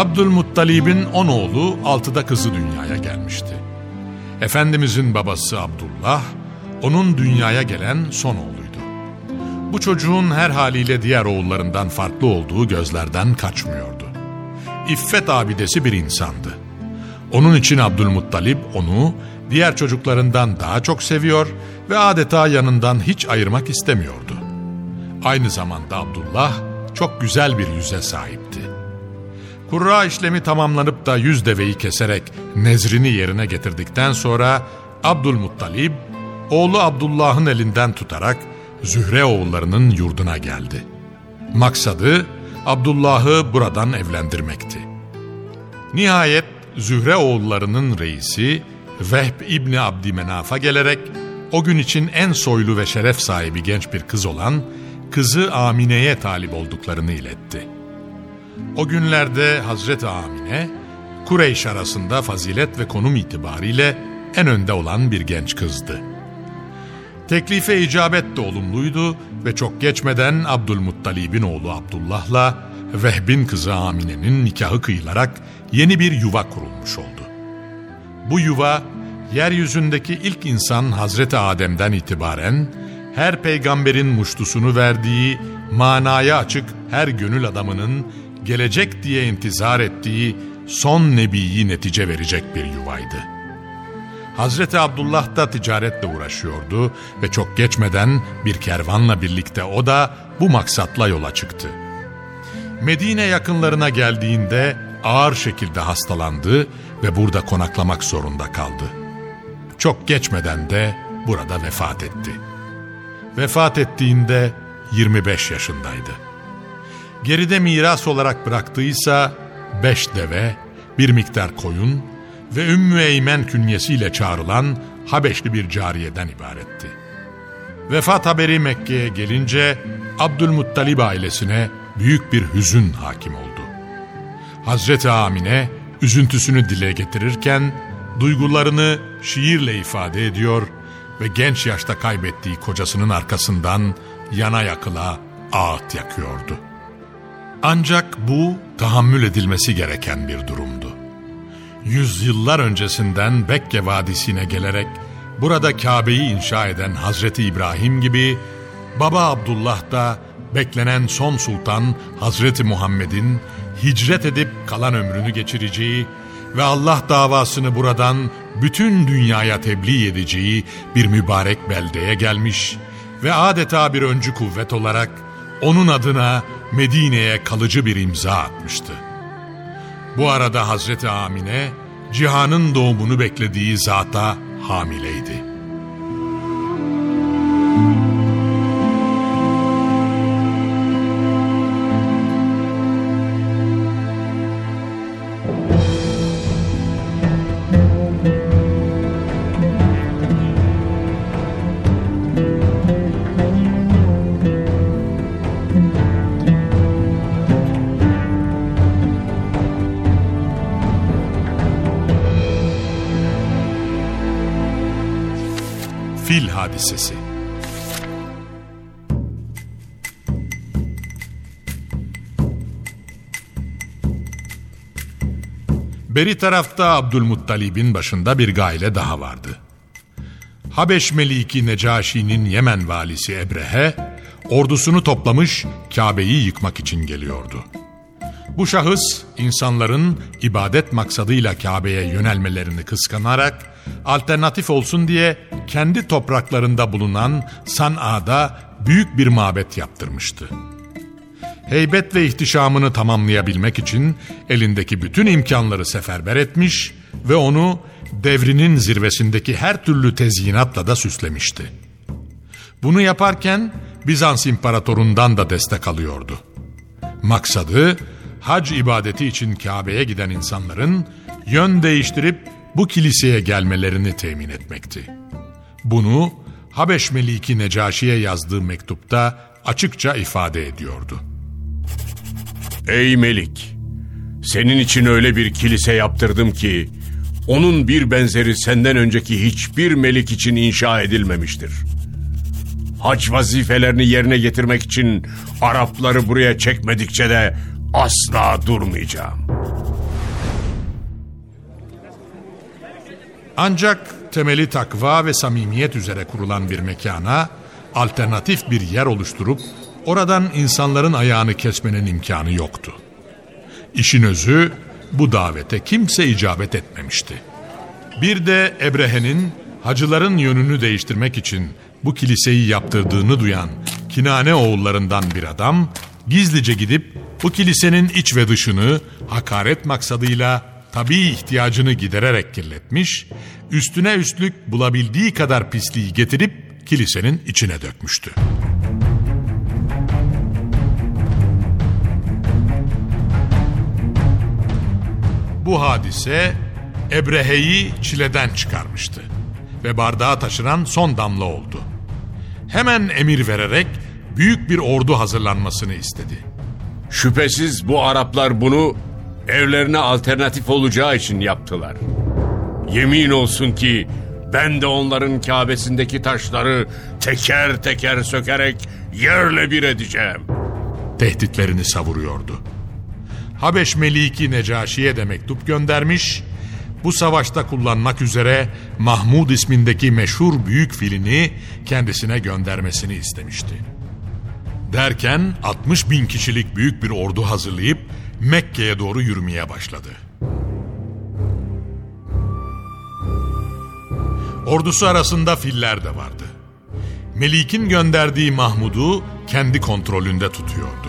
Abdülmuttalib'in on oğlu altıda kızı dünyaya gelmişti. Efendimizin babası Abdullah, onun dünyaya gelen son oğluydu. Bu çocuğun her haliyle diğer oğullarından farklı olduğu gözlerden kaçmıyordu. İffet abidesi bir insandı. Onun için Abdülmuttalip onu diğer çocuklarından daha çok seviyor ve adeta yanından hiç ayırmak istemiyordu. Aynı zamanda Abdullah çok güzel bir yüze sahipti. Kurra işlemi tamamlanıp da yüz deveyi keserek nezrini yerine getirdikten sonra Abdülmuttalib oğlu Abdullah'ın elinden tutarak Zühre oğullarının yurduna geldi. Maksadı Abdullah'ı buradan evlendirmekti. Nihayet Zühre oğullarının reisi Vehb İbni Abdümenaf'a gelerek o gün için en soylu ve şeref sahibi genç bir kız olan kızı Amine'ye talip olduklarını iletti. O günlerde Hazreti Amine, Kureyş arasında fazilet ve konum itibariyle en önde olan bir genç kızdı. Teklife icabet de olumluydu ve çok geçmeden Abdülmuttalib'in oğlu Abdullah'la Vehb'in kızı Amine'nin nikahı kıyılarak yeni bir yuva kurulmuş oldu. Bu yuva, yeryüzündeki ilk insan Hazreti Adem'den itibaren her peygamberin muştusunu verdiği, manaya açık her gönül adamının gelecek diye intizar ettiği son nebiyi netice verecek bir yuvaydı. Hazreti Abdullah da ticaretle uğraşıyordu ve çok geçmeden bir kervanla birlikte o da bu maksatla yola çıktı. Medine yakınlarına geldiğinde ağır şekilde hastalandı ve burada konaklamak zorunda kaldı. Çok geçmeden de burada vefat etti. Vefat ettiğinde 25 yaşındaydı. Geride miras olarak bıraktıysa beş deve, bir miktar koyun ve Ümmü Eymen künyesiyle çağrılan Habeşli bir cariyeden ibaretti. Vefat haberi Mekke'ye gelince Abdülmuttalib ailesine büyük bir hüzün hakim oldu. Hazreti Amine üzüntüsünü dile getirirken duygularını şiirle ifade ediyor ve genç yaşta kaybettiği kocasının arkasından yana yakıla ağıt yakıyordu. Ancak bu tahammül edilmesi gereken bir durumdu. Yüzyıllar öncesinden Bekke Vadisi'ne gelerek burada Kabe'yi inşa eden Hazreti İbrahim gibi Baba Abdullah da beklenen son sultan Hazreti Muhammed'in hicret edip kalan ömrünü geçireceği ve Allah davasını buradan bütün dünyaya tebliğ edeceği bir mübarek beldeye gelmiş ve adeta bir öncü kuvvet olarak onun adına Medine'ye kalıcı bir imza atmıştı. Bu arada Hazreti Amine cihanın doğumunu beklediği zata hamileydi. Hadisesi Beri tarafta Abdülmuttalib'in başında bir gaile daha vardı. Habeş Meliki Necaşi'nin Yemen valisi Ebrehe, ordusunu toplamış Kabe'yi yıkmak için geliyordu. Bu şahıs insanların ibadet maksadıyla Kabe'ye yönelmelerini kıskanarak alternatif olsun diye kendi topraklarında bulunan San'a'da büyük bir mabet yaptırmıştı. Heybet ve ihtişamını tamamlayabilmek için elindeki bütün imkanları seferber etmiş ve onu devrinin zirvesindeki her türlü tezyinatla da süslemişti. Bunu yaparken Bizans imparatorundan da destek alıyordu. Maksadı hac ibadeti için Kabe'ye giden insanların yön değiştirip bu kiliseye gelmelerini temin etmekti. Bunu Habeş Meliki Necaşi'ye yazdığı mektupta açıkça ifade ediyordu. Ey Melik! Senin için öyle bir kilise yaptırdım ki onun bir benzeri senden önceki hiçbir melik için inşa edilmemiştir. Hac vazifelerini yerine getirmek için Arapları buraya çekmedikçe de asla durmayacağım. Ancak temeli takva ve samimiyet üzere kurulan bir mekana alternatif bir yer oluşturup oradan insanların ayağını kesmenin imkanı yoktu. İşin özü bu davete kimse icabet etmemişti. Bir de Ebrehe'nin hacıların yönünü değiştirmek için bu kiliseyi yaptırdığını duyan Kinane oğullarından bir adam gizlice gidip bu kilisenin iç ve dışını hakaret maksadıyla tabi ihtiyacını gidererek kirletmiş, üstüne üstlük bulabildiği kadar pisliği getirip kilisenin içine dökmüştü. Bu hadise Ebrehe'yi çileden çıkarmıştı ve bardağa taşıran son damla oldu. Hemen emir vererek büyük bir ordu hazırlanmasını istedi. Şüphesiz bu Araplar bunu evlerine alternatif olacağı için yaptılar. Yemin olsun ki ben de onların Kabe'sindeki taşları teker teker sökerek yerle bir edeceğim. Tehditlerini savuruyordu. Habeş Meliki Necaşi'ye de mektup göndermiş, bu savaşta kullanmak üzere Mahmud ismindeki meşhur büyük filini kendisine göndermesini istemişti. Derken 60 bin kişilik büyük bir ordu hazırlayıp Mekke'ye doğru yürümeye başladı. Ordusu arasında filler de vardı. Melik'in gönderdiği Mahmud'u kendi kontrolünde tutuyordu.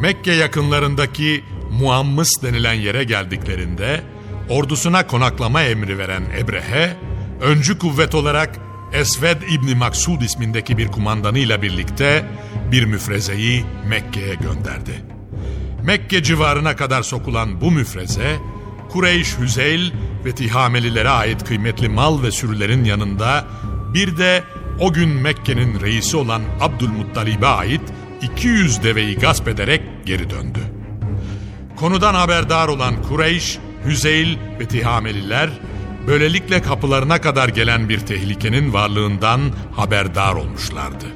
Mekke yakınlarındaki Muammus denilen yere geldiklerinde ordusuna konaklama emri veren Ebrehe, öncü kuvvet olarak Esved İbni Maksud ismindeki bir kumandanıyla birlikte bir müfrezeyi Mekke'ye gönderdi. Mekke civarına kadar sokulan bu müfreze, Kureyş, Hüzeyl ve Tihamelilere ait kıymetli mal ve sürülerin yanında bir de o gün Mekke'nin reisi olan Abdülmuttalib'e ait 200 deveyi gasp ederek geri döndü. Konudan haberdar olan Kureyş, Hüzeyl ve Tihameliler böylelikle kapılarına kadar gelen bir tehlikenin varlığından haberdar olmuşlardı.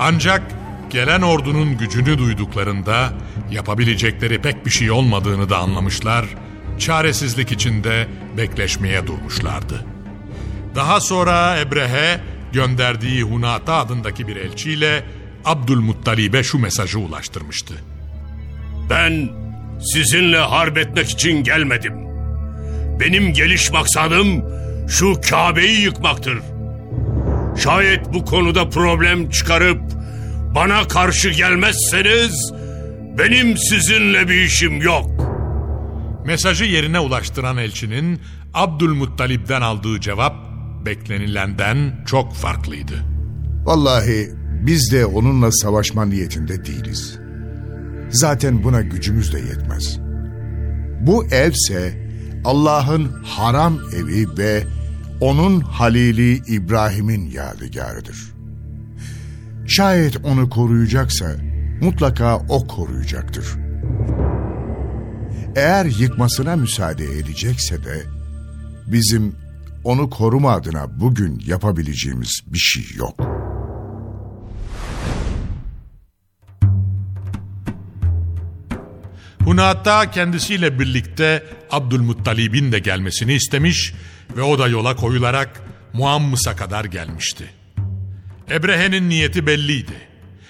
Ancak gelen ordunun gücünü duyduklarında yapabilecekleri pek bir şey olmadığını da anlamışlar, çaresizlik içinde bekleşmeye durmuşlardı. Daha sonra Ebrehe gönderdiği Hunata adındaki bir elçiyle Abdülmuttalib'e şu mesajı ulaştırmıştı. Ben sizinle harp etmek için gelmedim. Benim geliş maksadım şu Kabe'yi yıkmaktır. Şayet bu konuda problem çıkarıp bana karşı gelmezseniz benim sizinle bir işim yok. Mesajı yerine ulaştıran elçinin Abdülmuttalib'den aldığı cevap beklenilenden çok farklıydı. Vallahi biz de onunla savaşma niyetinde değiliz. Zaten buna gücümüz de yetmez. Bu evse Allah'ın haram evi ve onun halili İbrahim'in yadigarıdır. Şayet onu koruyacaksa mutlaka o koruyacaktır. Eğer yıkmasına müsaade edecekse de bizim onu koruma adına bugün yapabileceğimiz bir şey yok. Hunata kendisiyle birlikte Abdülmuttalib'in de gelmesini istemiş ve o da yola koyularak Muammıs'a kadar gelmişti. Ebrehe'nin niyeti belliydi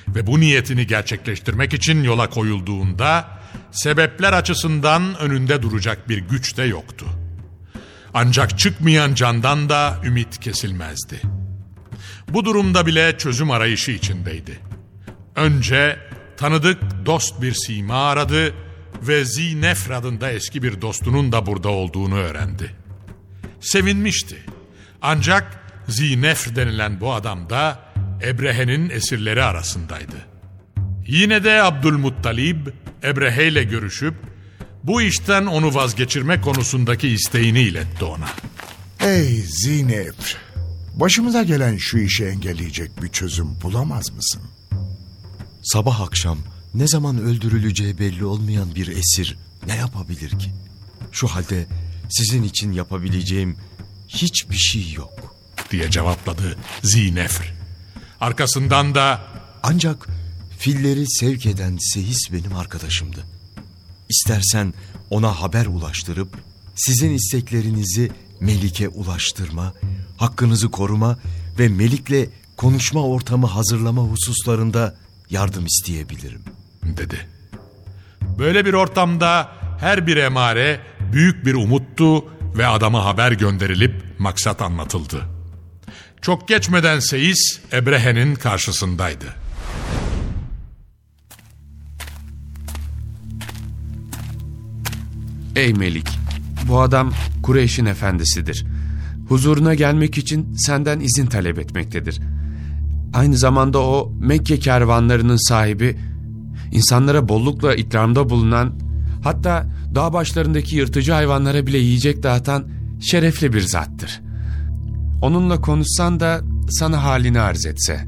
ve bu niyetini gerçekleştirmek için yola koyulduğunda sebepler açısından önünde duracak bir güç de yoktu. Ancak çıkmayan candan da ümit kesilmezdi. Bu durumda bile çözüm arayışı içindeydi. Önce tanıdık dost bir sima aradı ve Zinefr adında eski bir dostunun da burada olduğunu öğrendi. Sevinmişti. Ancak Zinefr denilen bu adam da Ebrehe'nin esirleri arasındaydı. Yine de Abdülmuttalib Ebrehe ile görüşüp bu işten onu vazgeçirme konusundaki isteğini iletti ona. Ey Zinefr, başımıza gelen şu işi engelleyecek bir çözüm bulamaz mısın? Sabah akşam ne zaman öldürüleceği belli olmayan bir esir ne yapabilir ki? Şu halde sizin için yapabileceğim hiçbir şey yok. diye cevapladı Zinefr. Arkasından da Ancak filleri sevk eden Sehis benim arkadaşımdı. İstersen ona haber ulaştırıp sizin isteklerinizi Melik'e ulaştırma, hakkınızı koruma ve Melik'le konuşma ortamı hazırlama hususlarında yardım isteyebilirim. dedi. Böyle bir ortamda her bir emare büyük bir umuttu ve adama haber gönderilip maksat anlatıldı. Çok geçmeden Seyis Ebrehe'nin karşısındaydı. Ey Melik, bu adam Kureyş'in efendisidir. Huzuruna gelmek için senden izin talep etmektedir. Aynı zamanda o Mekke kervanlarının sahibi, insanlara bollukla ikramda bulunan, hatta dağ başlarındaki yırtıcı hayvanlara bile yiyecek dağıtan şerefli bir zattır. Onunla konuşsan da sana halini arz etse.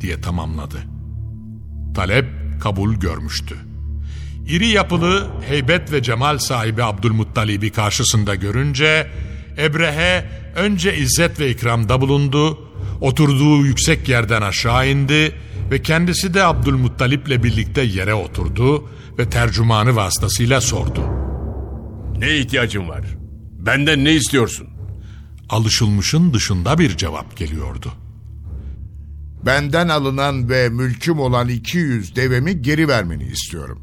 diye tamamladı. Talep kabul görmüştü. İri yapılı, heybet ve cemal sahibi Abdülmuttalib'i karşısında görünce Ebrehe önce izzet ve ikramda bulundu, oturduğu yüksek yerden aşağı indi ve kendisi de Abdülmuttalip'le birlikte yere oturdu ve tercümanı vasıtasıyla sordu. Ne ihtiyacın var? Benden ne istiyorsun? Alışılmışın dışında bir cevap geliyordu. Benden alınan ve mülküm olan 200 devemi geri vermeni istiyorum.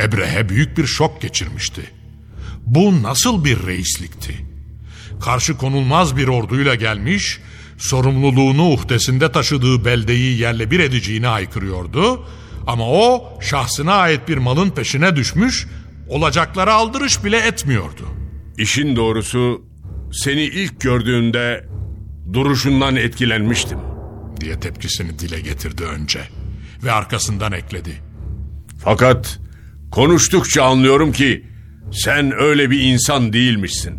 Ebrehe büyük bir şok geçirmişti. Bu nasıl bir reislikti? Karşı konulmaz bir orduyla gelmiş, sorumluluğunu uhdesinde taşıdığı beldeyi yerle bir edeceğini haykırıyordu. Ama o şahsına ait bir malın peşine düşmüş, olacaklara aldırış bile etmiyordu. İşin doğrusu seni ilk gördüğünde duruşundan etkilenmiştim. diye tepkisini dile getirdi önce ve arkasından ekledi. Fakat konuştukça anlıyorum ki sen öyle bir insan değilmişsin.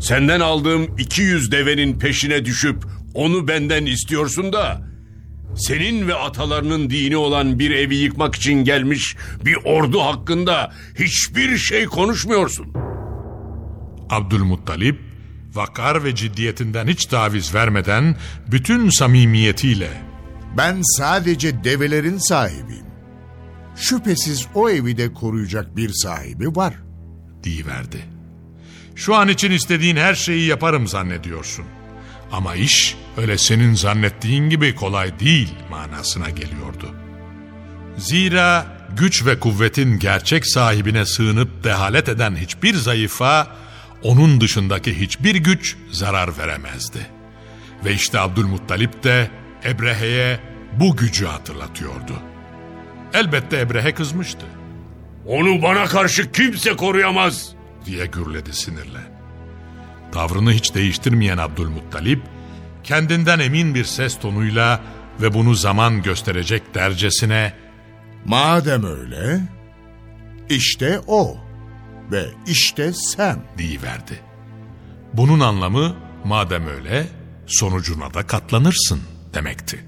Senden aldığım 200 devenin peşine düşüp onu benden istiyorsun da senin ve atalarının dini olan bir evi yıkmak için gelmiş bir ordu hakkında hiçbir şey konuşmuyorsun. Abdülmuttalip vakar ve ciddiyetinden hiç taviz vermeden bütün samimiyetiyle Ben sadece develerin sahibiyim. Şüphesiz o evi de koruyacak bir sahibi var. deyiverdi. Şu an için istediğin her şeyi yaparım zannediyorsun. Ama iş öyle senin zannettiğin gibi kolay değil manasına geliyordu. Zira güç ve kuvvetin gerçek sahibine sığınıp dehalet eden hiçbir zayıfa onun dışındaki hiçbir güç zarar veremezdi. Ve işte Abdülmuttalip de Ebrehe'ye bu gücü hatırlatıyordu. Elbette Ebrehe kızmıştı Onu bana karşı kimse koruyamaz. diye gürledi sinirle. Tavrını hiç değiştirmeyen Abdülmuttalip, kendinden emin bir ses tonuyla ve bunu zaman gösterecek dercesine Madem öyle, işte o ve işte sen. deyiverdi. Bunun anlamı madem öyle sonucuna da katlanırsın demekti.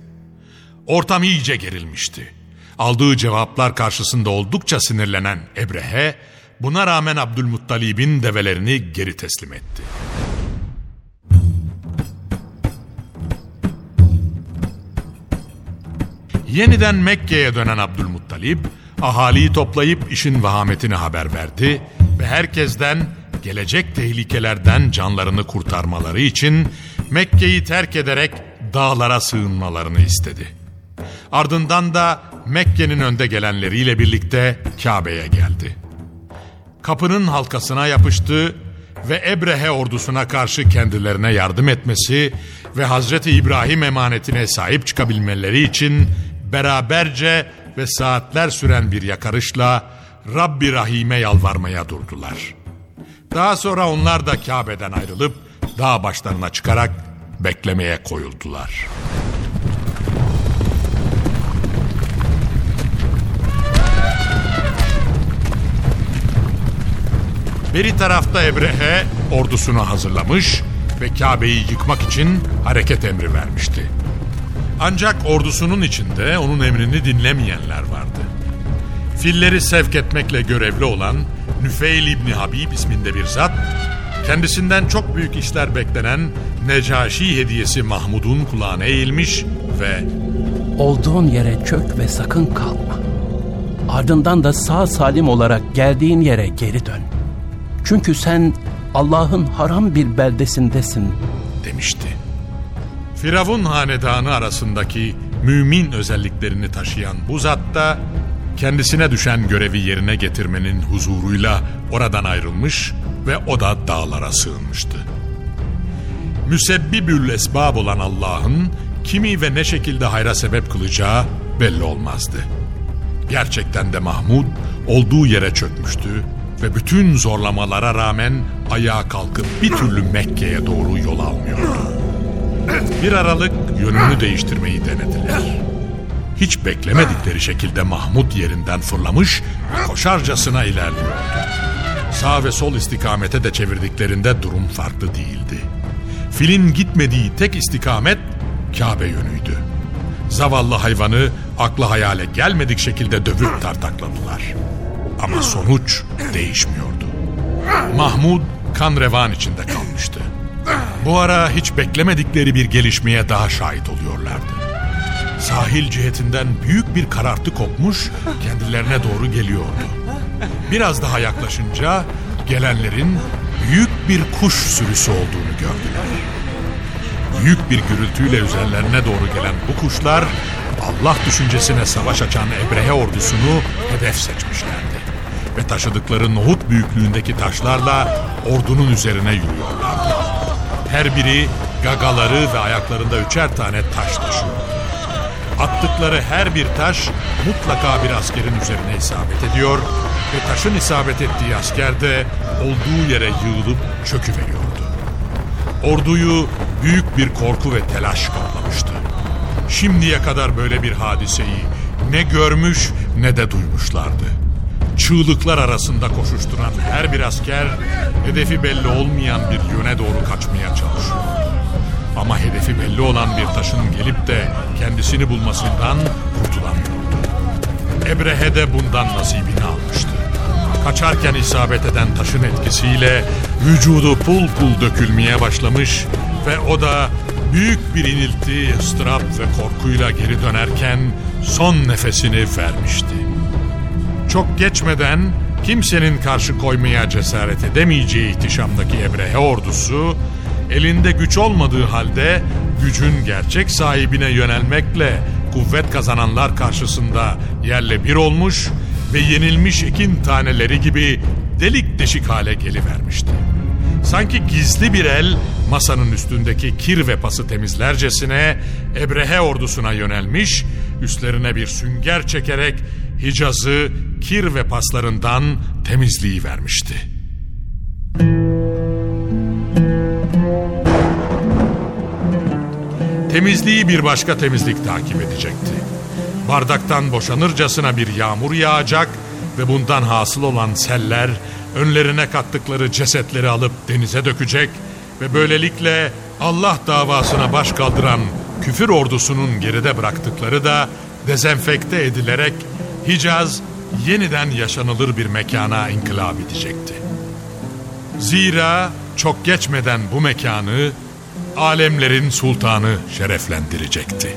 Ortam iyice gerilmişti. Aldığı cevaplar karşısında oldukça sinirlenen Ebrehe buna rağmen Abdülmuttalib'in develerini geri teslim etti. Yeniden Mekke'ye dönen Abdülmuttalib, ahaliyi toplayıp işin vahametini haber verdi ve herkesten gelecek tehlikelerden canlarını kurtarmaları için Mekke'yi terk ederek dağlara sığınmalarını istedi. Ardından da Mekke'nin önde gelenleriyle birlikte Kabe'ye geldi. Kapının halkasına yapıştı ve Ebrehe ordusuna karşı kendilerine yardım etmesi ve Hazreti İbrahim emanetine sahip çıkabilmeleri için beraberce ve saatler süren bir yakarışla Rabbi Rahim'e yalvarmaya durdular. Daha sonra onlar da Kabe'den ayrılıp dağ başlarına çıkarak beklemeye koyuldular. Beri tarafta Ebrehe ordusunu hazırlamış ve Kabe'yi yıkmak için hareket emri vermişti. Ancak ordusunun içinde onun emrini dinlemeyenler vardı. Filleri sevk etmekle görevli olan Nüfeil İbni Habib isminde bir zat, kendisinden çok büyük işler beklenen Necaşi hediyesi Mahmud'un kulağına eğilmiş ve Olduğun yere çök ve sakın kalma. Ardından da sağ salim olarak geldiğin yere geri dön. Çünkü sen Allah'ın haram bir beldesindesin. demişti. Firavun hanedanı arasındaki mümin özelliklerini taşıyan bu zat da kendisine düşen görevi yerine getirmenin huzuruyla oradan ayrılmış ve o da dağlara sığınmıştı. Müsebbibül esbab olan Allah'ın kimi ve ne şekilde hayra sebep kılacağı belli olmazdı. Gerçekten de Mahmud olduğu yere çökmüştü ve bütün zorlamalara rağmen ayağa kalkıp bir türlü Mekke'ye doğru yol almıyordu. Bir aralık yönünü değiştirmeyi denediler. Hiç beklemedikleri şekilde Mahmud yerinden fırlamış koşarcasına ilerliyordu. Sağ ve sol istikamete de çevirdiklerinde durum farklı değildi. Filin gitmediği tek istikamet Kabe yönüydü. Zavallı hayvanı akla hayale gelmedik şekilde dövüp tartakladılar. Ama sonuç değişmiyordu. Mahmud kan revan içinde kalmıştı. Bu ara hiç beklemedikleri bir gelişmeye daha şahit oluyorlardı. Sahil cihetinden büyük bir karartı kopmuş, kendilerine doğru geliyordu. Biraz daha yaklaşınca gelenlerin büyük bir kuş sürüsü olduğunu gördüler. Büyük bir gürültüyle üzerlerine doğru gelen bu kuşlar Allah düşüncesine savaş açan Ebrehe ordusunu hedef seçmişlerdi. Ve taşıdıkları nohut büyüklüğündeki taşlarla ordunun üzerine yürüyorlardı. Her biri gagaları ve ayaklarında üçer tane taş taşıyordu. Attıkları her bir taş mutlaka bir askerin üzerine isabet ediyor ve taşın isabet ettiği asker de olduğu yere yığılıp çöküveriyordu. Orduyu büyük bir korku ve telaş kaplamıştı. Şimdiye kadar böyle bir hadiseyi ne görmüş ne de duymuşlardı. Çığlıklar arasında koşuşturan her bir asker hedefi belli olmayan bir yöne doğru kaçmaya çalışıyor. Ama hedefi belli olan bir taşın gelip de kendisini bulmasından kurtulamıyordu. Ebrehe de bundan nasibini almıştı. Kaçarken isabet eden taşın etkisiyle vücudu pul pul dökülmeye başlamış ve o da büyük bir inilti, ıstırap ve korkuyla geri dönerken son nefesini vermişti. Çok geçmeden kimsenin karşı koymaya cesaret edemeyeceği ihtişamdaki Ebrehe ordusu elinde güç olmadığı halde gücün gerçek sahibine yönelmekle kuvvet kazananlar karşısında yerle bir olmuş ve yenilmiş ekin taneleri gibi delik deşik hale gelivermişti. Sanki gizli bir el masanın üstündeki kir ve pası temizlercesine Ebrehe ordusuna yönelmiş, üstlerine bir sünger çekerek Hicaz'ı kir ve paslarından temizliği vermişti. Temizliği bir başka temizlik takip edecekti. Bardaktan boşanırcasına bir yağmur yağacak ve bundan hasıl olan seller önlerine kattıkları cesetleri alıp denize dökecek ve böylelikle Allah davasına baş kaldıran küfür ordusunun geride bıraktıkları da dezenfekte edilerek Hicaz yeniden yaşanılır bir mekana inkılap edecekti. Zira çok geçmeden bu mekanı alemlerin sultanı şereflendirecekti.